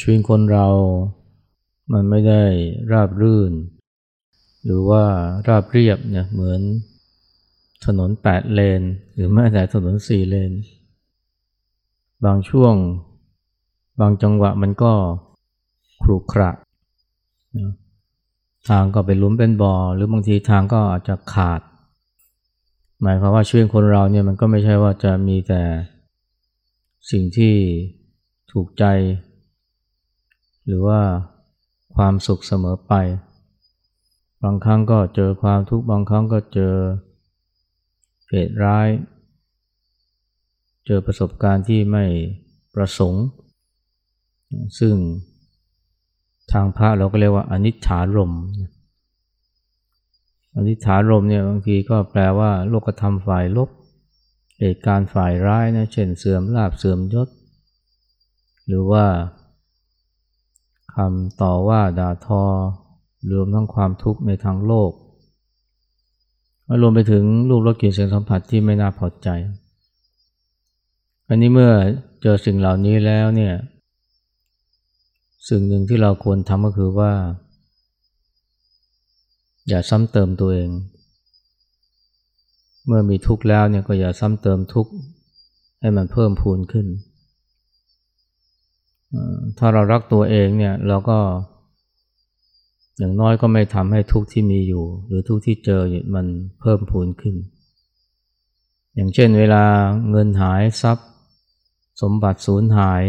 ชีวิตคนเรา มันไม่ได้ราบรื่น หรือว่าราบเรียบเนี่ยเหมือนถนนแปดเลน หรือแม้แต่ถนนสี่เลน บางช่วง บางจังหวะมันก็ครุขระทางก็เป็นลุมเป็นบ่อ หรือบางทีทางก็อาจจะขาด หมายความว่าชีวิตคนเราเนี่ยมันก็ไม่ใช่ว่าจะมีแต่สิ่งที่ถูกใจ หรือว่าความสุขเสมอไป บางครั้งก็เจอความทุกข์บางครั้งก็เจอเหตุร้าย เจอประสบการณ์ที่ไม่ประสงค์ ซึ่งทางพระเราก็เรียกว่าอนิจฐารมอนิจฐารมเนี่ยบางทีก็แปลว่าโลกธรรมฝ่ายลบ เหตุการณ์ฝ่ายร้ายนะเช่นเสื่อมลาบเสื่อมยศ หรือว่า คำต่อว่าด่าทอ รวมทั้งความทุกข์ในทางโลกรวมไปถึงรูปรสกลิ่นเสียงสัมผัสที่ไม่น่าพอใจ อันนี้เมื่อเจอสิ่งเหล่านี้แล้วเนี่ย สิ่งหนึ่งที่เราควรทำก็คือว่า อย่าซ้ำเติมตัวเอง เมื่อมีทุกข์แล้วเนี่ยก็อย่าซ้ำเติมทุกข์ให้มันเพิ่มพูนขึ้น ถ้าเรารักตัวเองเนี่ยเราก็ อย่างน้อยก็ไม่ทำให้ทุกข์ที่มีอยู่ หรือทุกข์ที่เจอมันเพิ่มพูนขึ้น อย่างเช่นเวลาเงินหายทรัพย์ สมบัติสูญหาย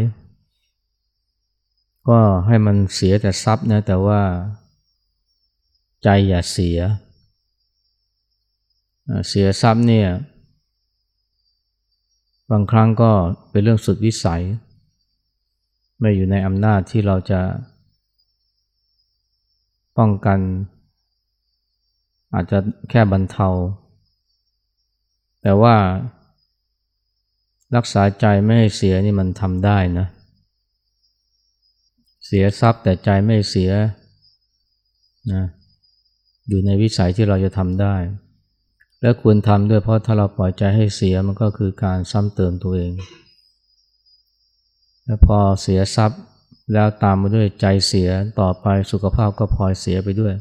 ก็ให้มันเสียแต่ทรัพย์นะแต่ว่า ใจอย่าเสีย เสียทรัพย์เนี่ยบางครั้งก็เป็นเรื่องสุดวิสัย ไม่อยู่ในอำนาจที่เราจะป้องกัน อาจจะแค่บรรเทา แต่ว่า รักษาใจไม่ให้เสียนี่มันทำได้นะ เสียทรัพย์แต่ใจไม่เสียนะอยู่ในวิสัยที่เราจะทำได้ และควรทำด้วยเพราะถ้าเราปล่อยใจให้เสียมันก็คือการซ้ำเติมตัวเอง และพอเสียทรัพย์แล้วตามมาด้วยใจเสียต่อไปสุขภาพก็พลอยเสียไปด้วย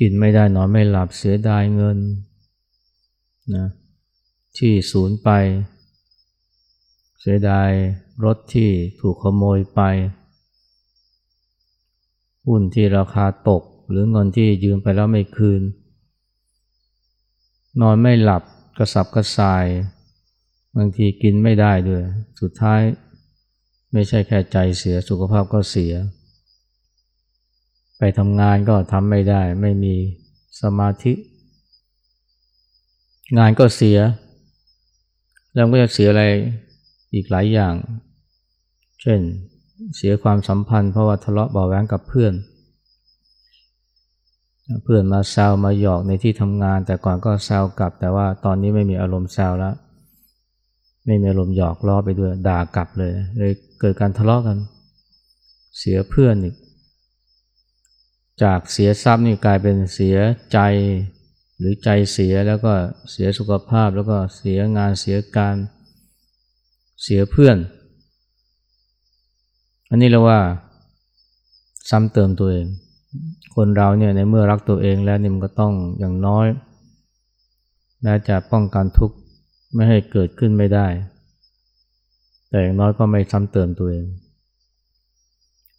กินไม่ได้นอนไม่หลับเสียดายเงินนะที่สูญไป เสียดายรถที่ถูกขโมยไป หุ้นที่ราคาตกหรือเงินที่ยืมไปแล้วไม่คืน นอนไม่หลับกระสับกระส่าย บางทีกินไม่ได้ด้วย สุดท้าย ไม่ใช่แค่ใจเสียสุขภาพก็เสีย ไปทำงานก็ทำไม่ได้ ไม่มีสมาธิ งานก็เสีย แล้วก็จะเสียอะไรอีกหลายอย่าง เช่นเสียความสัมพันธ์เพราะว่าทะเลาะเบาแวงกับเพื่อน เพื่อนมาแซวมาหยอกในที่ทำงาน แต่ก่อนก็แซวกลับ แต่ว่าตอนนี้ไม่มีอารมณ์แซวแล้ว ไม่มีอารมณ์หยอกล้อไปด้วยด่ากลับเลย เลยเกิดการทะเลาะกัน เสียเพื่อนอีก จากเสียทรัพย์นี่กลายเป็นเสียใจ หรือใจเสียแล้วก็เสียสุขภาพแล้วก็เสียงานเสียการเสียเพื่อน อันนี้เราว่าซ้ำเติมตัวเอง คนเราเนี่ยในเมื่อรักตัวเองแล้วนี่มันก็ต้องอย่างน้อยแม้จะป้องกันทุกข์ ไม่ให้เกิดขึ้นไม่ได้ แต่อย่างน้อยก็ไม่ซ้ำเติมตัวเอง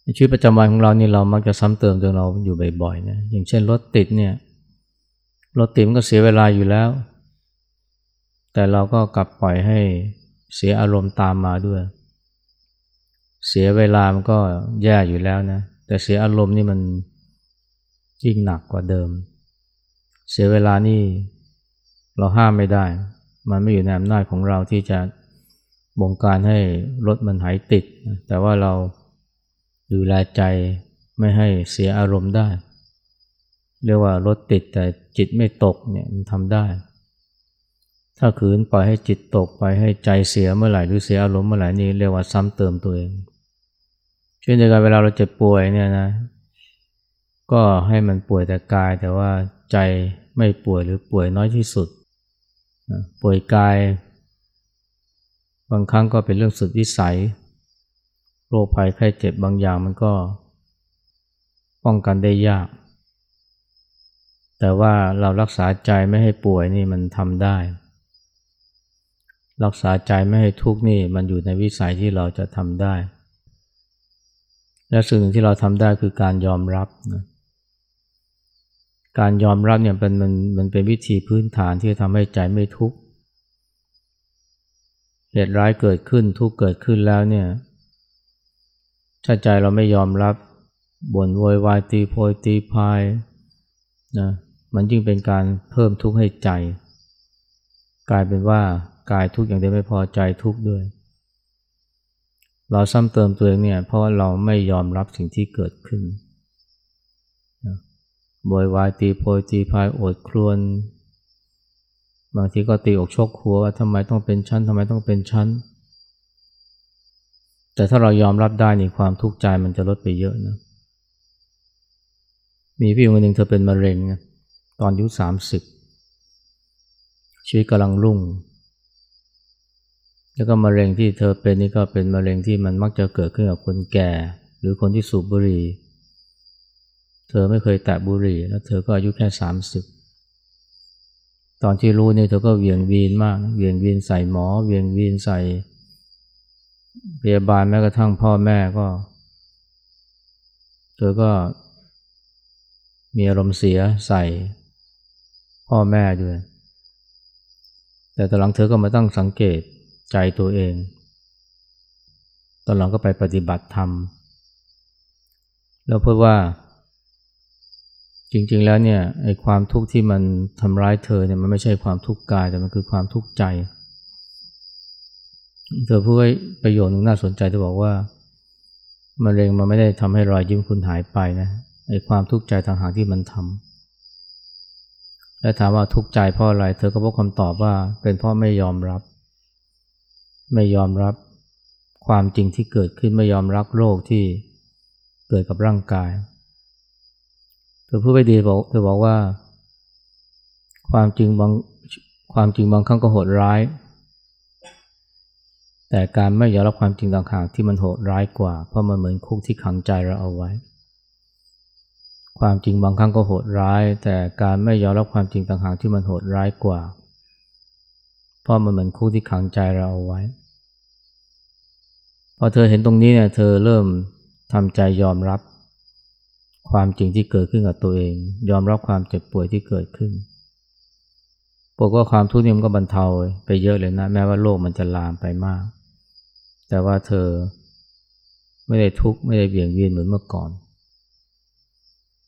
ในชีวิตประจำวันของเรานี่เรามักจะซ้ำเติมตัวเราอยู่บ่อยๆนะอย่างเช่นรถติดเนี่ยรถติดมันก็เสียเวลาอยู่แล้ว แต่เราก็กลับปล่อยให้เสียอารมณ์ตามมาด้วย เสียเวลามันก็แย่อยู่แล้วนะแต่เสียอารมณ์นี่มันยิ่งหนักกว่าเดิม เสียเวลานี่เราห้ามไม่ได้ มันไม่อยู่ในอำนาจของเราที่จะบงการให้รถมันหายติด แต่ว่าเราดูแลใจไม่ให้เสียอารมณ์ได้ เรียกว่ารถติดแต่จิตไม่ตกเนี่ยมันทำได้ ถ้าขืนปล่อยให้จิตตกไปให้ใจเสียเมื่อไหร่หรือเสียอารมณ์เมื่อไหร่นี่เรียกว่าซ้ำเติมตัวเองเช่นเดียวกันเวลาเราเจ็บป่วยเนี่ยนะ ก็ให้มันป่วยแต่กายแต่ว่าใจไม่ป่วยหรือป่วยน้อยที่สุด ป่วยกาย บางครั้งก็เป็นเรื่องสุดวิสัย โรคภัยไข้เจ็บบางอย่างมันก็ ป้องกันได้ยาก แต่ว่าเรารักษาใจไม่ให้ป่วยนี่มันทำได้ รักษาใจไม่ให้ทุกข์นี่มันอยู่ในวิสัยที่เราจะทำได้ และสิ่งหนึ่งที่เราทำได้คือการยอมรับนะ การยอมรับเนี่ยเป็นมันมันเป็นวิธีพื้นฐานที่จะทำให้ใจไม่ทุกข์เหตุร้ายเกิดขึ้นทุกข์เกิดขึ้นแล้วเนี่ยถ้าใจเราไม่ยอมรับบ่นโวยวายตีโพยตีพายนะมันยิ่งเป็นการเพิ่มทุกข์ให้ใจ กลายเป็นว่ากายทุกข์อย่างเดียวไม่พอใจทุกข์ด้วย เราซ้ำเติมตัวเองเนี่ยเพราะเราไม่ยอมรับสิ่งที่เกิดขึ้น บวยวายตีโพยตีพายโอดครวน บางทีก็ตีอกชกหัวว่าทำไมต้องเป็นชั้นทำไมต้องเป็นชั้น แต่ถ้าเรายอมรับได้นี่ความทุกข์ใจมันจะลดไปเยอะนะ มีพี่คนหนึ่งเธอเป็นมะเร็งตอนอายุสามสิบชีวิตกำลังรุ่ง แล้วก็มะเร็งที่เธอเป็นนี่ก็เป็นมะเร็งที่มันมักจะเกิดขึ้นกับคนแก่ หรือคนที่สูบบุหรี่ ธอไม่เคยแตะบุหรี่ แล้วเธอก็อายุแค่สามสิบตอนที่รู้เนี่ยเธอก็เวียงวีนมาก เวียงวีนใส่หมอ เวียงวีนใส่พยาบาลแม้กระทั่งพ่อแม่ก็ เธอก็มีอารมณ์เสียใส่พ่อแม่ด้วย แต่ตอนหลังเธอก็มาตั้งสังเกตใจตัวเอง ตอนหลังก็ไปปฏิบัติธรรม แล้วเพื่อว่า จริงๆแล้วเนี่ยไอ้ความทุกข์ที่มันทำร้ายเธอเนี่ยมันไม่ใช่ความทุกข์กายแต่มันคือความทุกข์ใจ เธอพูดประโยชน์หนึ่งน่าสนใจเธอบอกว่ามะเร็งมันไม่ได้ทำให้รอยยิ้มคุณหายไปนะไอ้ความทุกข์ใจทางหางที่มันทำและถามว่าทุกข์ใจเพราะอะไร เธอก็พบคำตอบว่าเป็นเพราะไม่ยอมรับ ไม่ยอมรับความจริงที่เกิดขึ้นไม่ยอมรับโรคที่เกิดกับร่างกายเธอพูดไปดีบอกเธอบอกว่า ความจริงบางความจริงบางครั้งก็โหดร้าย แต่การไม่ยอมรับความจริงต่างหากที่มันโหดร้ายกว่า เพราะมันเหมือนคุกที่ขังใจเราเอาไว้ ความจริงบางครั้งก็โหดร้าย แต่การไม่ยอมรับความจริงต่างหากที่มันโหดร้ายกว่า เพราะมันเหมือนคุกที่ขังใจเราเอาไว้พอเธอเห็นตรงนี้เนี่ยเธอเริ่มทำใจยอมรับ ความจริงที่เกิดขึ้นกับตัวเอง ยอมรับความเจ็บป่วยที่เกิดขึ้นบอกว่าความทุกข์นี่มันก็บรรเทาไปเยอะเลยนะ แม้ว่าโลกมันจะลามไปมาก แต่ว่าเธอไม่ได้ทุกข์ไม่ได้เบี่ยงเวียนเหมือนเมื่อก่อน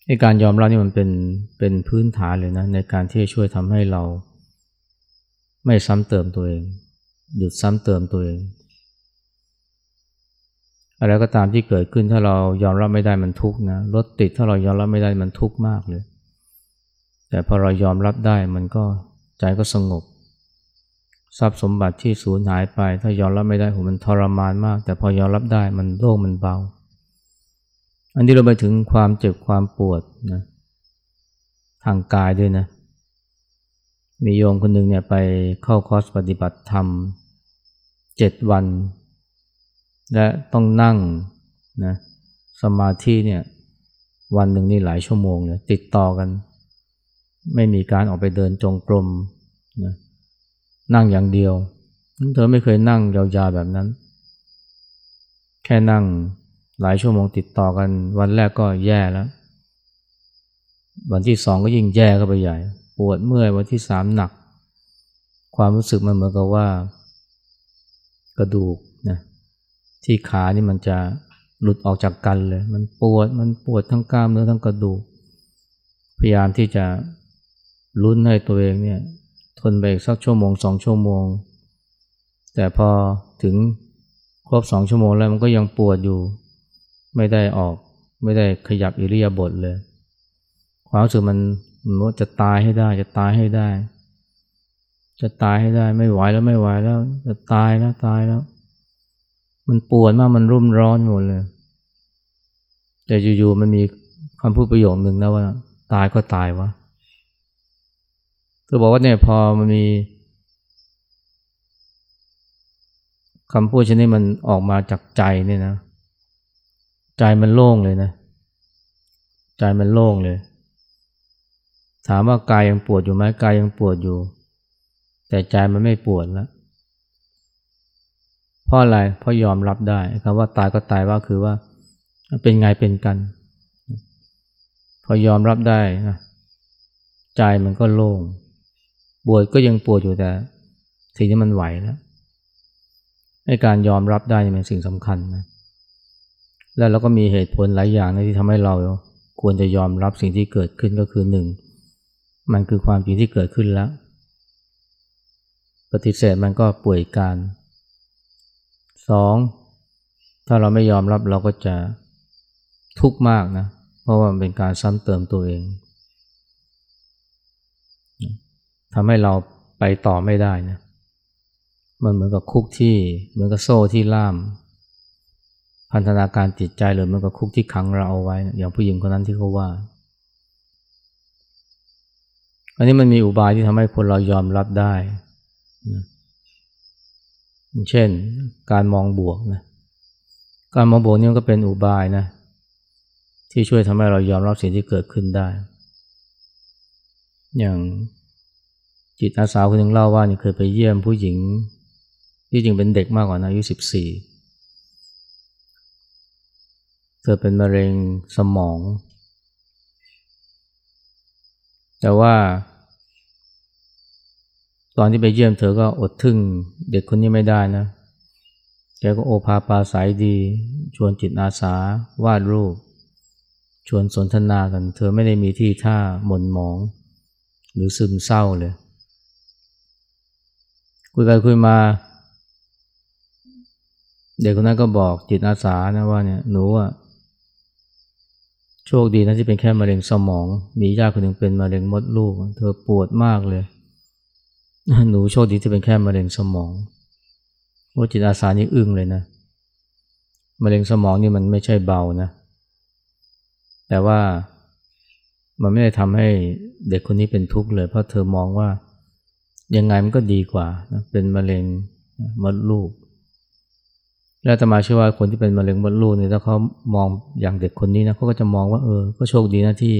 ในการยอมรับนี่มันเป็นเป็นพื้นฐานเลยนะ ในการที่จะช่วยทำให้เรา ไม่ซ้ำเติมตัวเอง หยุดซ้ำเติมตัวเอง อะไรก็ตามที่เกิดขึ้นถ้าเรายอมรับไม่ได้มันทุกข์นะรถติดถ้าเรายอมรับไม่ได้มันทุกข์มากเลย แต่พอเรายอมรับได้มันก็ใจก็สงบ ทรัพย์สมบัติที่สูญหายไป ถ้ายอมรับไม่ได้โหมันทรมานมาก แต่พอยอมรับได้มันโล่งมันเบา อันนี้เราไปถึงความเจ็บความปวดนะทางกายด้วยนะ มีโยมคนหนึ่งเนี่ยไปเข้าคอร์สปฏิบัติธรรมเจ็ดวัน และต้องนั่งนะสมาธิเนี่ยวันหนึ่งนี่หลายชั่วโมงเลยติดต่อกัน ไม่มีการออกไปเดินจงกรมนะนั่งอย่างเดียว เธอไม่เคยนั่งยาวๆแบบนั้น แค่นั่งหลายชั่วโมงติดต่อกัน วันแรกก็แย่แล้ว วันที่สองก็ยิ่งแย่เข้าไปใหญ่ ปวดเมื่อยวันที่สามหนัก ความรู้สึกมันเหมือนกับว่า กระดูก ที่ขานี่มันจะหลุดออกจากกันเลย มันปวด มันปวดทั้งกล้ามเนื้อทั้งกระดูก พยายามที่จะลุ้นให้ตัวเองเนี่ยทนไปอีกสักชั่วโมงสองชั่วโมง แต่พอถึงครบสองชั่วโมงแล้วมันก็ยังปวดอยู่ ไม่ได้ออก ไม่ได้ขยับอิริยาบถเลย ความรู้สึกมันมันว่าจะตายให้ได้ จะตายให้ได้ จะตายให้ได้ ไม่ไหวแล้วไม่ไหวแล้ว จะตายแล้วตายแล้ว มันปวดมากมันรุ่มร้อนหมดเลย แต่อยู่ๆมันมีคำพูดประโยคหนึ่งนะว่า ตายก็ตายวะเธอบอกว่าเนี่ยพอมันมีคำพูดชนิดมันออกมาจากใจเนี่ยนะ ใจมันโล่งเลยนะ ใจมันโล่งเลย ถามว่ากายยังปวดอยู่ไหมกายยังปวดอยู่ แต่ใจมันไม่ปวดแล้ว เพราะอะไร เพราะยอมรับได้คำว่าตายก็ตายว่าคือว่า เป็นไงเป็นกัน พอยอมรับได้นะใจมันก็โล่งปวดก็ยังปวดอยู่แต่ทีนี้มันไหวแล้วให้การยอมรับได้เป็นสิ่งสำคัญนะแล้วเราก็มีเหตุผลหลายอย่างนะที่ทำให้เราควรจะยอมรับสิ่งที่เกิดขึ้นก็คือหนึ่งมันคือความจริงที่เกิดขึ้นแล้ว ปฏิเสธมันก็ป่วยการ สองถ้าเราไม่ยอมรับเราก็จะทุกข์มากนะ เพราะว่ามันเป็นการซ้ำเติมตัวเองทำให้เราไปต่อไม่ได้นะมันเหมือนกับคุกที่เหมือนกับโซ่ที่ล่าม พันธนาการจิตใจหรือเหมือนกับคุกที่ขังเราเอาไว้อย่างผู้หญิงคนนั้นที่เขาว่า อันนี้มันมีอุบายที่ทำให้คนเรายอมรับได้นะ เช่น การมองบวกนะการมองบวกนี่ก็เป็นอุบายนะที่ช่วยทำให้เรายอมรับสิ่งที่เกิดขึ้นได้ อย่างจิตอาสาคนหนึ่งเล่าว่านี่เคยไปเยี่ยมผู้หญิง ที่จริงเป็นเด็กมากกว่านะอายุสิบสี่เธอเป็นมะเร็งสมอง แต่ว่า ตอนที่ไปเยี่ยมเธอก็อดทึ่งเด็กคนนี้ไม่ได้นะ แกก็โอภาปาสายดี ชวนจิตอาสาวาดรูป ชวนสนทนากัน เธอไม่ได้มีที่ท่าหม่นหมอง หรือซึมเศร้าเลย คุยไปคุยมา เด็กคนนั้นก็บอกจิตอาสานะว่าเนี่ยหนูอะโชคดีนะที่เป็นแค่มะเร็งสมอง มีญาติคนหนึ่งเป็นมะเร็งมดลูก เธอปวดมากเลย หนูโชคดีที่เป็นแค่มะเร็งสมองว่าจิตอาสานี่อึ้งเลยนะ มะเร็งสมองนี่มันไม่ใช่เบานะ แต่ว่ามันไม่ได้ทำให้เด็กคนนี้เป็นทุกข์เลย เพราะเธอมองว่ายังไงมันก็ดีกว่านะเป็นมะเร็งมดลูก แล้วตมาเชื่อว่าคนที่เป็นมะเร็งมดลูกเนี่ยถ้าเขามองอย่างเด็กคนนี้นะเขาก็จะมองว่าเออ ก็โชคดีนะที่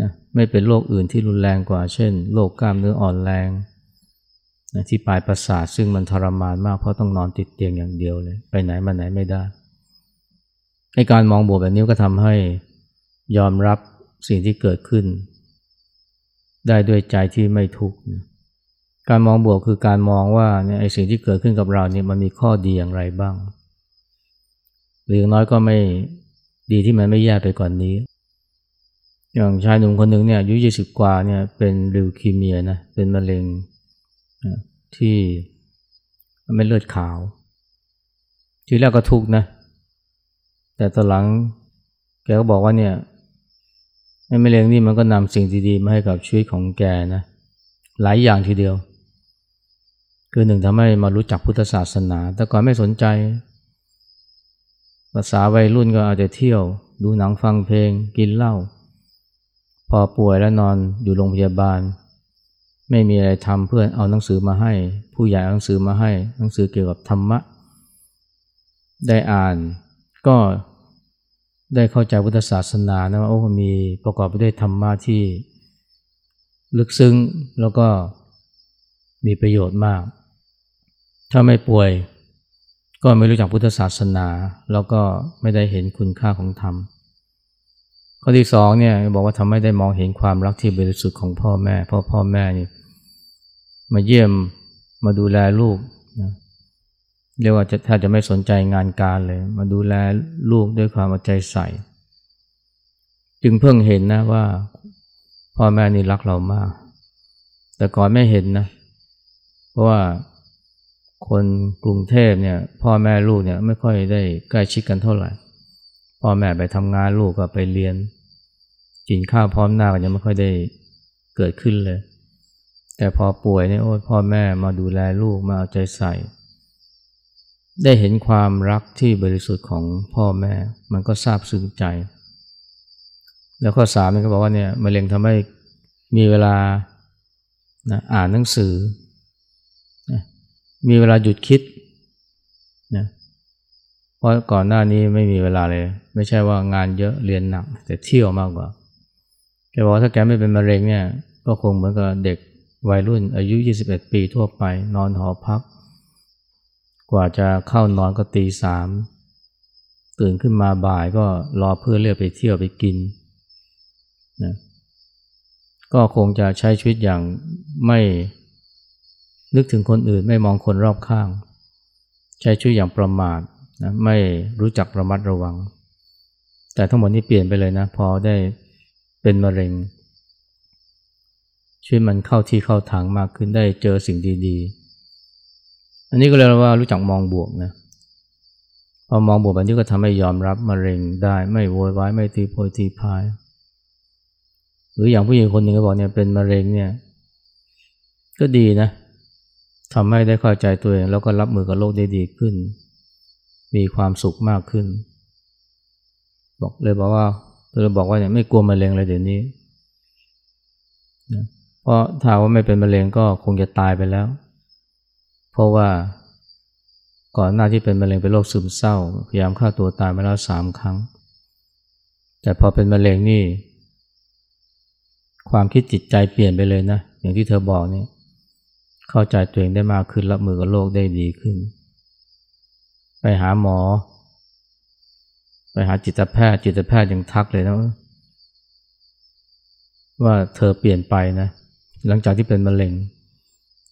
นะไม่เป็นโรคอื่นที่รุนแรงกว่า เช่นโรคกล้ามเนื้ออ่อนแรง นะที่ปลายประสาทซึ่งมันทรมานมากเพราะต้องนอนติดเตียงอย่างเดียวเลย ไปไหนมาไหนไม่ได้ในการมองบวกแบบนี้ก็ทำให้ยอมรับสิ่งที่เกิดขึ้น ได้ด้วยใจที่ไม่ทุกข์นะการมองบวกคือการมองว่าเนี่ยไอ้สิ่งที่เกิดขึ้นกับเราเนี่ยมันมีข้อดีอย่างไรบ้าง หรือน้อยก็ไม่ดีที่มันไม่แย่ไปกว่านนี้ อย่างชายหนุ่มคนหนึ่งเนี่ยอายุยี่สิบกว่าเนี่ยเป็นลิวคีเมียนะเป็นมะเร็ง ที่ไม่เลือดขาว ทีแรกก็ทุกข์นะ แต่ตอนหลังแกก็บอกว่าเนี่ยไอ้มะเร็งนี่มันก็นำสิ่งดีๆมาให้กับชีวิตของแกนะ หลายอย่างทีเดียว คือหนึ่งทำให้มารู้จักพุทธศาสนา แต่ก่อนไม่สนใจ ภาษาวัยรุ่นก็อาจจะเที่ยว ดูหนังฟังเพลง กินเหล้าพอป่วยแล้วนอนอยู่โรงพยาบาล ไม่มีอะไรทำเพื่อนเอาหนังสือมาให้ ผู้ใหญ่เอาหนังสือมาให้ หนังสือเกี่ยวกับธรรมะ ได้อ่านก็ได้เข้าใจพุทธศาสนานะว่าโอ้มีประกอบไปด้วยธรรมะที่ลึกซึ้งแล้วก็มีประโยชน์มาก ถ้าไม่ป่วยก็ไม่รู้จักพุทธศาสนา แล้วก็ไม่ได้เห็นคุณค่าของธรรม ข้อที่สองเนี่ยบอกว่าทำให้ได้มองเห็นความรักที่บริสุทธิ์ของพ่อแม่เพราะพ่อแม่นี่มาเยี่ยมมาดูแลลูกนะเรียกว่าจะถ้าจะไม่สนใจงานการเลย มาดูแลลูกด้วยความเอาใจใส่ จึงเพิ่งเห็นนะว่า พ่อแม่นี่รักเรามาก แต่ก่อนไม่เห็นนะ เพราะว่าคนกรุงเทพเนี่ย พ่อแม่ลูกเนี่ยไม่ค่อยได้ใกล้ชิดกันเท่าไหร่ พ่อแม่ไปทำงานลูกก็ไปเรียน กินข้าวพร้อมหน้ากันยังไม่ค่อยได้เกิดขึ้นเลย แต่พอป่วยเนี่ยโอ้พ่อแม่มาดูแลลูกมาเอาใจใส่ ได้เห็นความรักที่บริสุทธิ์ของพ่อแม่ มันก็ซาบซึ้งใจ แล้วข้อสามนี่ก็บอกว่าเนี่ยมะเร็งทำให้มีเวลานะอ่านหนังสือมีเวลาหยุดคิดนะพราะก่อนหน้านี้ไม่มีเวลาเลย ไม่ใช่ว่างานเยอะเรียนหนัก แต่เที่ยวมากกว่า แกบอกถ้าแกไม่เป็นมะเร็งเนี่ยก็คงเหมือนกับเด็กวัยรุ่นอายุ 21 ปีทั่วไป นอนหอพัก กว่าจะเข้านอนก็ตีสามตื่นขึ้นมาบ่ายก็รอเพื่อเรียกไปเที่ยวไปกินนะก็คงจะใช้ชีวิตอย่างไม่นึกถึงคนอื่นไม่มองคนรอบข้าง ใช้ชีวิตอย่างประมาทนะไม่รู้จักระมัดระวัง แต่ทั้งหมดนี้เปลี่ยนไปเลยนะ พอได้ เป็นมะเร็ง ชีวิตมันเข้าที่เข้าทางมากขึ้นได้เจอสิ่งดีๆ อันนี้ก็เลยว่ารู้จักมองบวกนะพอมองบวกแบบนี้ก็ทำให้ยอมรับมะเร็งได้ไม่โวยวายไม่ตีโพยตีพาย หรืออย่างผู้หญิงคนหนึ่งก็บอกเนี่ยเป็นมะเร็งเนี่ย ก็ดีนะทำให้ได้เข้าใจตัวเองแล้วก็รับมือกับโลกได้ดีขึ้น มีความสุขมากขึ้น บอกเลยบอกว่า เลยบอกว่าเนี่ยไม่กลัวมะเร็งเลยเดี๋ยวนี้นะเพราะถ้าว่าไม่เป็นมะเร็งก็คงจะตายไปแล้ว เพราะว่าก่อนหน้าที่เป็นมะเร็งเป็นโรคซึมเศร้า พยายามฆ่าตัวตายมาแล้วสามครั้ง แต่พอเป็นมะเร็งนี่ ความคิดจิตใจเปลี่ยนไปเลยนะ อย่างที่เธอบอกเนี่ยเข้าใจตัวเองได้มากขึ้นรับมือกับโลกได้ดีขึ้น ไปหาหมอ ไปหาจิตแพทย์ จิตแพทย์ยังทักเลยนะว่าเธอเปลี่ยนไปนะ หลังจากที่เป็นมะเร็ง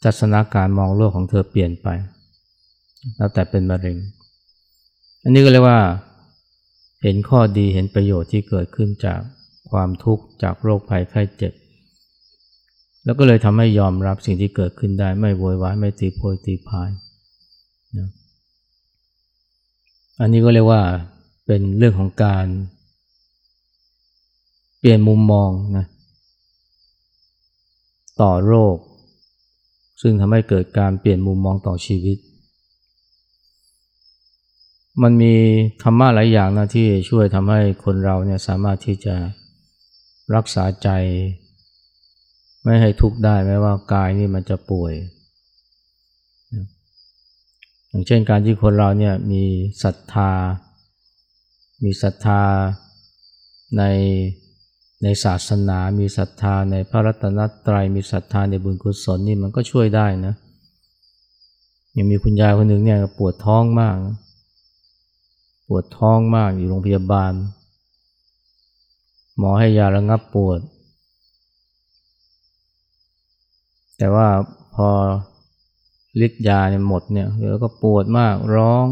ทัศนาการมองโลกของเธอเปลี่ยนไปแล้วแต่เป็นมะเร็ง อันนี้ก็เรียกว่า เห็นข้อดีเห็นประโยชน์ที่เกิดขึ้นจากความทุกข์จากโรคภัยไข้เจ็บ แล้วก็เลยทำให้ยอมรับสิ่งที่เกิดขึ้นได้ ไม่โวยวายไม่ตีโพยตีพายนะอันนี้ก็เรียกว่า เป็นเรื่องของการ เปลี่ยนมุมมองนะต่อโรค ซึ่งทำให้เกิดการเปลี่ยนมุมมองต่อชีวิต มันมีธรรมะหลายอย่างนะที่ช่วยทำให้คนเราเนี่ยสามารถที่จะรักษาใจ ไม่ให้ทุกข์ได้แม้ว่ากายนี่มันจะป่วย อย่างเช่นการที่คนเราเนี่ยมีศรัทธา มีศรัทธาในในศาสนา มีศรัทธาในพระรัตนตรัย มีศรัทธาในบุญกุศลนี่มันก็ช่วยได้นะยังมีคุณยายคนหนึ่งเนี่ยปวดท้องมาก ปวดท้องมากอยู่โรงพยาบาล หมอให้ยาระงับปวด แต่ว่าพอฤทธิ์ยาเนี่ยหมดเนี่ยเดี๋ยวก็ปวดมากร้อง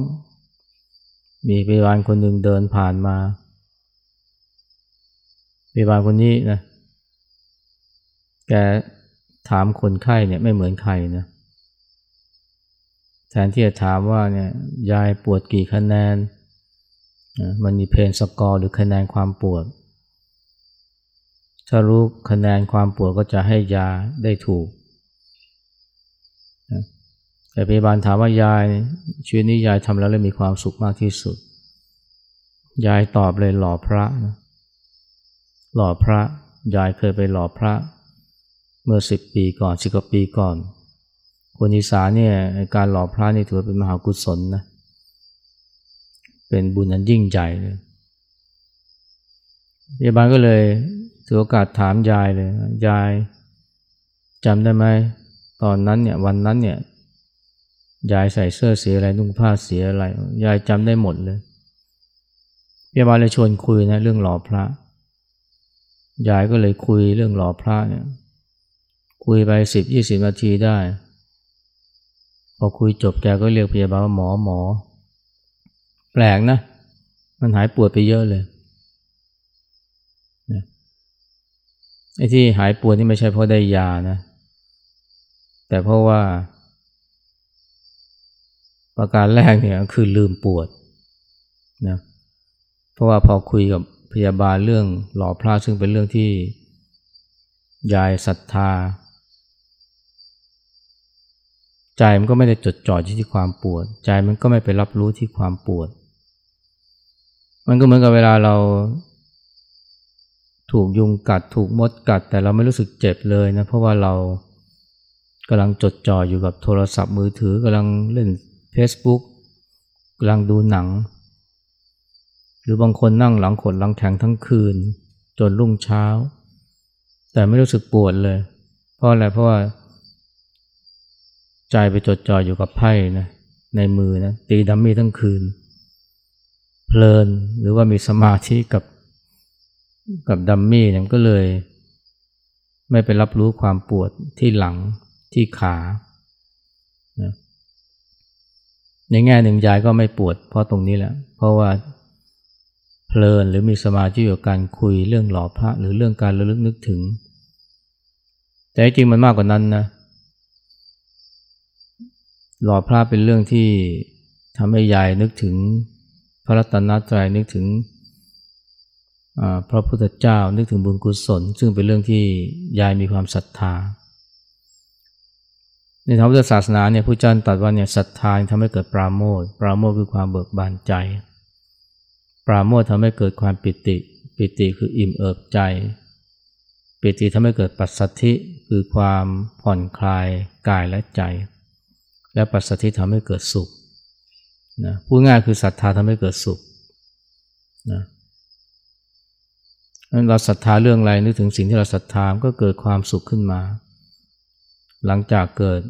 มีพยาบาลคนหนึ่งเดินผ่านมาพยาบาลคนนี้นะแกถามคนไข้เนี่ยไม่เหมือนใครนะแทนที่จะถามว่าเนี่ยยายปวดกี่คะแนนมันมีเพนสกอร์หรือคะแนนความปวด ถ้ารู้คะแนนความปวดก็จะให้ยาได้ถูก แต่พยาบาลถามว่ายายชีวิตนี้ยายทำแล้วเลยมีความสุขมากที่สุด ยายตอบเลยหล่อพระนะหล่อพระ ยายเคยไปหล่อพระ เมื่อสิบปีก่อนสิบกว่าปีก่อน คนอีสานเนี่ยการหล่อพระนี่ถือเป็นมหากุศลนะเป็นบุญอันยิ่งใหญ่เลยพยาบาลก็เลยถือโอกาสถามยายเลย ยายจำได้ไหมตอนนั้นเนี่ยวันนั้นเนี่ย ยายใส่เสื้อสีอะไรนุ่งผ้าสีอะไร ยายจำได้หมดเลยพยาบาลเลยชวนคุยนะเรื่องหล่อพระ ยายก็เลยคุยเรื่องหล่อพระเนี่ย คุยไปสิบยี่สิบนาทีได้ พอคุยจบแกก็เรียกพยาบาลว่าหมอหมอ แปลกนะ มันหายปวดไปเยอะเลยนะไอ้ที่หายปวดนี่ไม่ใช่เพราะได้ยานะ แต่เพราะว่า ประการแรกเนี่ยคือลืมปวดนะเพราะว่าพอคุยกับพยาบาลเรื่องหล่อพระซึ่งเป็นเรื่องที่ยายศรัทธา ใจมันก็ไม่ได้จดจ่อที่ความปวด ใจมันก็ไม่ไปรับรู้ที่ความปวด มันก็เหมือนกับเวลาเราถูกยุงกัดถูกมดกัด แต่เราไม่รู้สึกเจ็บเลยนะเพราะว่าเรากำลังจดจ่ออยู่กับโทรศัพท์มือถือกำลังเล่น Facebook กำลังดูหนัง หรือบางคนนั่งหลังขดหลังแข็งทั้งคืน จนรุ่งเช้า แต่ไม่รู้สึกปวดเลย เพราะอะไรเพราะว่า ใจไปจดจ่ออยู่กับไพ่นะในมือนะตีดัมมี่ทั้งคืน เพลินหรือว่ามีสมาธิกับกับดัมมี่เนี่ยก็เลย ไม่ไปรับรู้ความปวดที่หลังที่ขานะ ในแง่หนึ่งยายก็ไม่ปวดเพราะตรงนี้แหละ เพราะว่าเพลินหรือมีสมาธิอยู่การคุยเรื่องหล่อพระหรือเรื่องการระลึกนึกถึง แต่จริงมันมากกว่านั้นนะ หล่อพระเป็นเรื่องที่ทำให้ยายนึกถึงพระรัตนตรัยนึกถึงพระพุทธเจ้านึกถึงบุญกุศล ซึ่งเป็นเรื่องที่ยายมีความศรัทธา ในทางพุทธศาสนาเนี่ยผู้เจ้าตรัสว่าเนี่ยศรัทธาทำให้เกิดปราโมทปราโมทคือความเบิกบานใจ ปราโมททำให้เกิดความปิติ ปิติคืออิ่มเอิบใจ ปิติทำให้เกิดปัสสัทธิคือความผ่อนคลายกายและใจ และปัสสัทธิทำให้เกิดสุขนะพูดง่ายคือศรัทธาทำให้เกิดสุขนะเราศรัทธาเรื่องอะไรนึกถึงสิ่งที่เราศรัทธาก็เกิดความสุขขึ้นมา หลังจากเกิด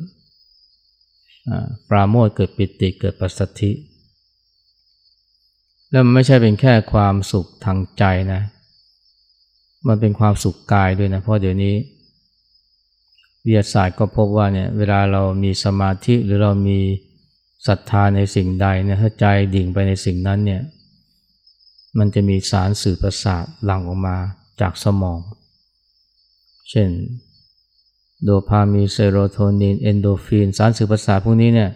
ปราโมทเกิดปิติเกิดปัสสธิ แล้วมันไม่ใช่เป็นแค่ความสุขทางใจนะ มันเป็นความสุขกายด้วยนะ เพราะเดี๋ยวนี้วิทยาศาสตร์ก็พบว่าเนี่ยเวลาเรามีสมาธิหรือเรามีศรัทธาในสิ่งใดเนี่ยถ้าใจดิ่งไปในสิ่งนั้นเนี่ยมันจะมีสารสื่อประสาทหลั่งออกมาจากสมอง เช่น โดพามีเซโรโทนิน เอนโดฟิน สารสื่อประสาทพวกนี้เนี่ย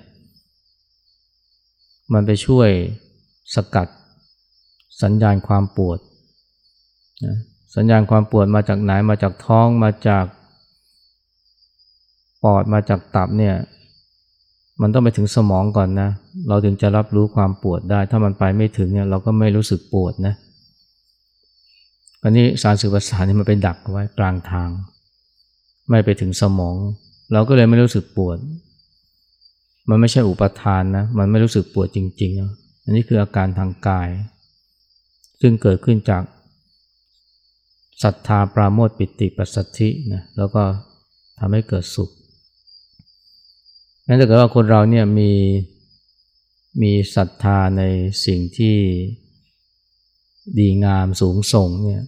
มันไปช่วยสกัดสัญญาณความปวดสัญญาณความปวดมาจากไหนมาจากท้องมาจากปอดมาจากตับเนี่ยมันต้องไปถึงสมองก่อนนะ เราถึงจะรับรู้ความปวดได้ ถ้ามันไปไม่ถึงเนี่ยเราก็ไม่รู้สึกปวดนะอันนี้สารสื่อประสาทนี่มันไปดักไว้กลางทาง ไม่ไปถึงสมอง เราก็เลยไม่รู้สึกปวด มันไม่ใช่อุปทานนะ มันไม่รู้สึกปวดจริงๆอันนี้คืออาการทางกาย ซึ่งเกิดขึ้นจากศรัทธาปราโมทปิติปัสสัทธินะแล้วก็ทำให้เกิดสุขงั้นถ้าเกิดว่าคนเราเนี่ยมีมีศรัทธาในสิ่งที่ดีงามสูงส่งเนี่ย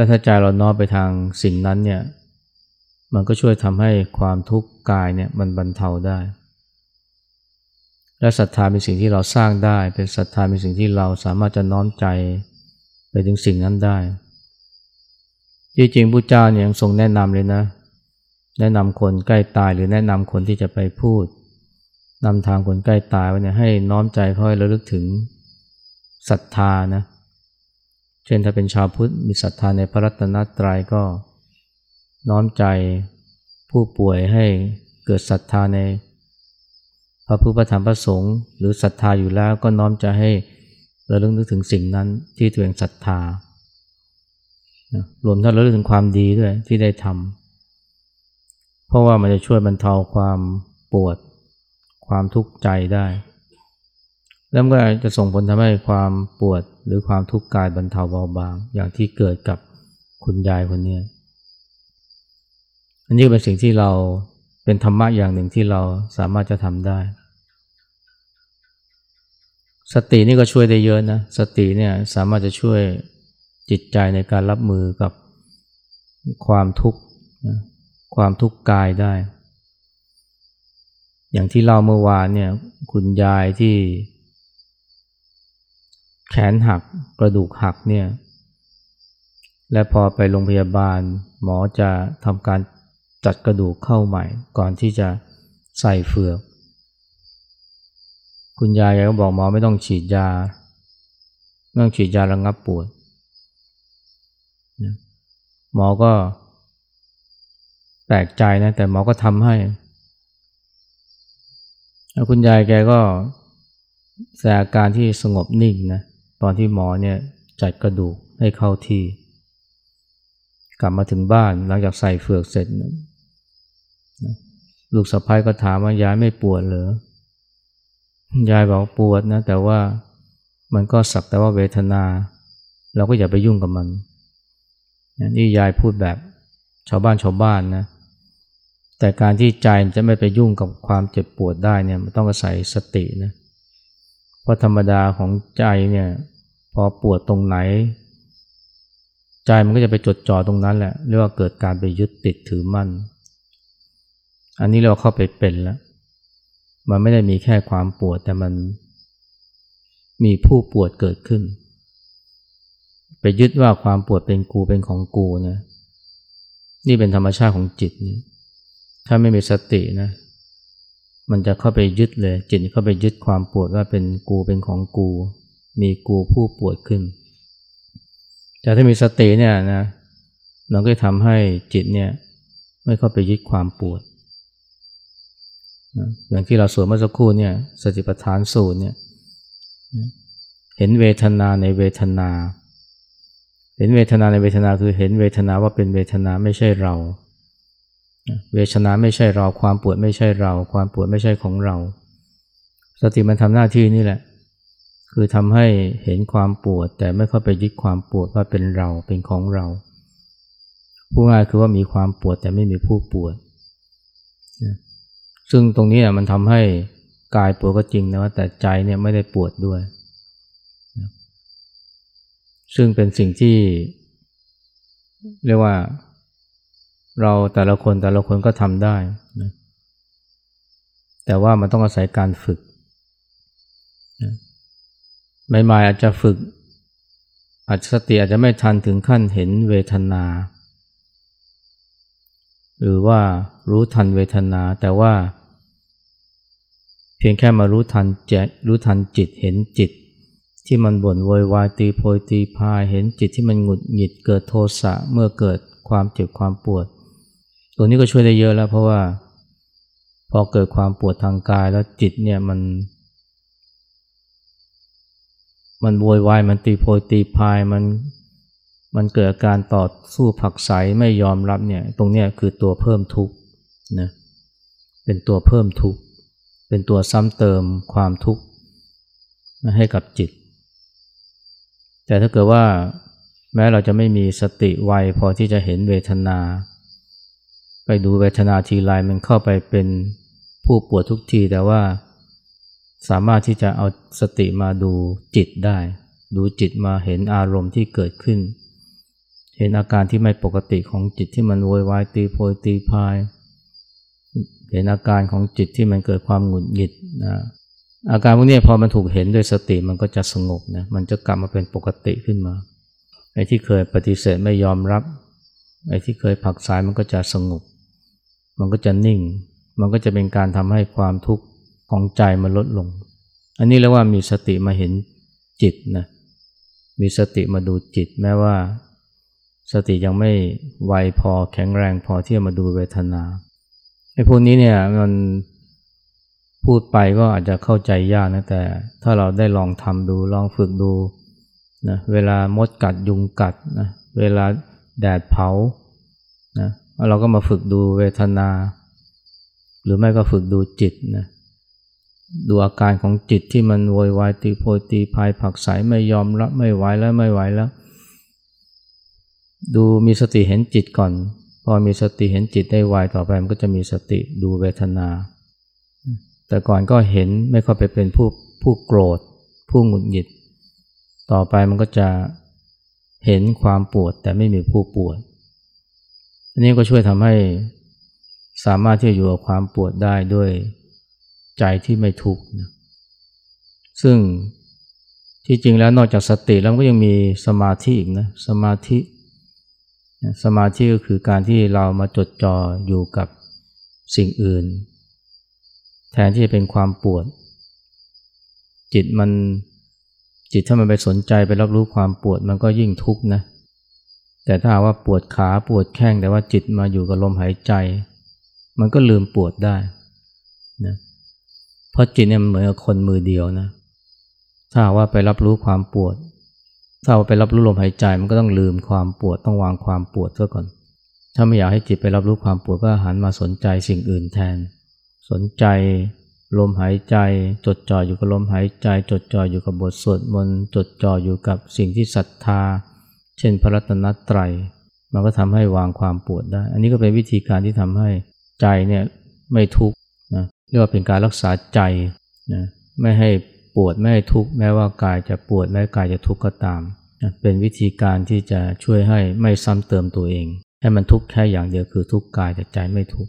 และถ้าใจเราน้อมไปทางสิ่งนั้นเนี่ยมันก็ช่วยทำให้ความทุกข์กายเนี่ยมันบรรเทาได้ และศรัทธาเป็นสิ่งที่เราสร้างได้ เป็นศรัทธาเป็นสิ่งที่เราสามารถจะน้อมใจไปถึงสิ่งนั้นได้ที่จริงพระเจ้าเนี่ยยังทรงแนะนำเลยนะ แนะนำคนใกล้ตายหรือแนะนำคนที่จะไปพูดนำทางคนใกล้ตายไว้เนี่ยให้น้อมใจเขาให้ระลึกถึงศรัทธานะเเช่นถ้าเป็นชาวพุทธมีศรัทธาในพระรัตนตรัยก็น้อมใจผู้ป่วยให้เกิดศรัทธาในพระพุทธธรรมพระสงฆ์หรือศรัทธาอยู่แล้วก็น้อมใจให้ระลึกนึกถึงสิ่งนั้นที่ตัวเองศรัทธารวมทั้งระลึกถึงความดีด้วยที่ได้ทำเพราะว่ามันจะช่วยบรรเทาความปวด ความทุกข์ใจได้ แล้วก็จะส่งผลทำให้ความปวดหรือความทุกข์กายบรรเทาเบาบาง อย่างที่เกิดกับคุณยายคนนี้อันนี้เป็นสิ่งที่เราเป็นธรรมะอย่างหนึ่งที่เราสามารถจะทำได้ สตินี่ก็ช่วยได้เยอะนะ สติเนี่ยสามารถจะช่วยจิตใจในการรับมือกับความทุกข์ความทุกข์กายได้ อย่างที่เล่าเมื่อวานเนี่ยคุณยายที่ แขนหักกระดูกหักเนี่ย และพอไปโรงพยาบาล หมอจะทำการจัดกระดูกเข้าใหม่ ก่อนที่จะใส่เฟือก คุณยายก็บอกหมอไม่ต้องฉีดยาไม่ต้องฉีดยาระงับปวดหมอก็แปลกใจนะ แต่หมอก็ทำให้คุณยายแกก็แสดงอาการที่สงบนิ่งนะ ตอนที่หมอเนี่ยจัดกระดูกให้เข้าที่ กลับมาถึงบ้านหลังจากใส่เฟือกเสร็จ ลูกสะพ้ายก็ถามว่ายายไม่ปวดเหรอยายบอกปวดนะแต่ว่ามันก็สักแต่ว่าเวทนา เราก็อย่าไปยุ่งกับมัน นี่ยายพูดแบบชาวบ้านชาวบ้านนะแต่การที่ใจจะไม่ไปยุ่งกับความเจ็บปวดได้เนี่ยมันต้องอาศัยสตินะ เพราะธรรมดาของใจเนี่ยพอปวดตรงไหน ใจมันก็จะไปจดจ่อตรงนั้นแหละเรียกว่าเกิดการไปยึดติดถือมั่น อันนี้เราเข้าไปเป็นแล้ว มันไม่ได้มีแค่ความปวดแต่มันมีผู้ปวดเกิดขึ้น ไปยึดว่าความปวดเป็นกูเป็นของกูนะนี่เป็นธรรมชาติของจิตนี่ถ้าไม่มีสตินะ มันจะเข้าไปยึดเลย จิตเข้าไปยึดความปวดว่าเป็นกูเป็นของกู มีกูผู้ปวดขึ้น แต่ถ้ามีสติเนี่ยนะเราก็ทำให้จิตเนี่ยไม่เข้าไปยึดความปวดอย่างที่เราสวดเมื่อสักครู่เนี่ยสติปัฏฐานสูตรเนี่ยเห็นเวทนาในเวทนา เห็นเวทนาในเวทนาคือเห็นเวทนาว่าเป็นเวทนาไม่ใช่เรา เวทนาไม่ใช่เราความปวดไม่ใช่เรา ความปวดไม่ใช่ของเรา สติมันทำหน้าที่นี่แหละ คือทำให้เห็นความปวด แต่ไม่เข้าไปยึดความปวดว่าเป็นเราเป็นของเราผู้ง่ายคือว่ามีความปวดแต่ไม่มีผู้ปวดซึ่งตรงนี้มันทำให้กายปวดก็จริงนะว่าแต่ใจเนี่ยไม่ได้ปวดด้วยซึ่งเป็นสิ่งที่ เรียกว่า เราแต่ละคนแต่ละคนก็ทำได้นะแต่ว่ามันต้องอาศัยการฝึกนะใหม่ๆอาจจะฝึก อาจจะสติอาจจะไม่ทันถึงขั้นเห็นเวทนา หรือว่ารู้ทันเวทนา แต่ว่า เพียงแค่มารู้ทันจรู้ทันจิตเห็นจิต ที่มันบ่นโวยวายตีโพยตีพายเห็นจิตที่มันหงุดหงิดเกิดโทสะเมื่อเกิดความเจ็บความปวด ตัวนี้ก็ช่วยได้เยอะแล้ว เพราะว่า พอเกิดความปวดทางกายแล้วจิตเนี่ยมัน มันโวยวายมันตีโพยตีพายมันมันเกิดอาการต่อสู้ผักใสไม่ยอมรับเนี่ย ตรงเนี้ยคือตัวเพิ่มทุกข์นะเป็นตัวเพิ่มทุกข์เป็นตัวซ้ำเติมความทุกข์ให้กับจิต แต่ถ้าเกิดว่า แม้เราจะไม่มีสติไวพอที่จะเห็นเวทนา ไปดูเวทนาทีไรมันเข้าไปเป็นผู้ปวดทุกทีแต่ว่าสามารถที่จะเอาสติมาดูจิตได้ ดูจิตมาเห็นอารมณ์ที่เกิดขึ้น เห็นอาการที่ไม่ปกติของจิตที่มันโวยวายตีโพยตีพาย เห็นอาการของจิตที่มันเกิดความหงุดหงิดนะอาการพวกนี้พอมันถูกเห็นด้วยสติมันก็จะสงบนะมันจะกลับมาเป็นปกติขึ้นมาไอ้ที่เคยปฏิเสธไม่ยอมรับไอ้ที่เคยผักสายมันก็จะสงบ มันก็จะนิ่ง มันก็จะเป็นการทำให้ความทุกข์ของใจมันลดลง อันนี้เรียกว่ามีสติมาเห็นจิตนะมีสติมาดูจิตแม้ว่า สติยังไม่ไวพอแข็งแรงพอที่จะมาดูเวทนาไอ้พวกนี้เนี่ยมันพูดไปก็อาจจะเข้าใจยากนะแต่ ถ้าเราได้ลองทำดูลองฝึกดูนะเวลามดกัดยุงกัดนะเวลาแดดเผานะ เราก็มาฝึกดูเวทนา หรือไม่ก็ฝึกดูจิตนะดูอาการของจิตที่มันโวยวายตีโพยตีพายผักใสไม่ยอมรับไม่ไหวแล้วไม่ไหวแล้ว ดูมีสติเห็นจิตก่อน พอมีสติเห็นจิตได้ไวต่อไปมันก็จะมีสติดูเวทนา แต่ก่อนก็เห็นไม่เข้าไปเป็นผู้ผู้โกรธ ผู้หงุดหงิด ต่อไปมันก็จะเห็นความปวดแต่ไม่มีผู้ปวด อันนี้ก็ช่วยทำให้สามารถที่จะอยู่กับความปวดได้ด้วยใจที่ไม่ทุกข์นะซึ่งที่จริงแล้วนอกจากสติแล้วก็ยังมีสมาธิอีกนะสมาธิ สมาธิก็คือการที่เรามาจดจ่ออยู่กับสิ่งอื่น แทนที่จะเป็นความปวด จิตมันจิตถ้ามันไปสนใจไปรับรู้ความปวดมันก็ยิ่งทุกข์นะ แต่ถ้าว่าปวดขาปวดแข้งแต่ว่าจิตมาอยู่กับลมหายใจ มันก็ลืมปวดได้นะเพราะจิตเนี่ยมันเหมือนกับคนมือเดียวนะ ถ้าว่าไปรับรู้ความปวด ถ้าว่าไปรับรู้ลมหายใจมันก็ต้องลืมความปวดต้องวางความปวดซะก่อน ถ้าไม่อยากให้จิตไปรับรู้ความปวดก็หันมาสนใจสิ่งอื่นแทน สนใจลมหายใจ จดจ่ออยู่กับลมหายใจ จดจ่ออยู่กับบทสวดมนต์จดจ่ออยู่กับสิ่งที่ศรัทธา เช่นพระรัตนตรัย มันก็ทำให้วางความปวดได้ อันนี้ก็เป็นวิธีการที่ทำให้ใจเนี่ยไม่ทุกข์นะเรียกว่าเป็นการรักษาใจนะไม่ให้ปวดไม่ให้ทุกข์แม้ว่ากายจะปวดแม้กายจะทุกข์ก็ตามนะเป็นวิธีการที่จะช่วยให้ไม่ซ้ำเติมตัวเอง ให้มันทุกข์แค่อย่างเดียวคือทุกข์กายแต่ใจไม่ทุกข์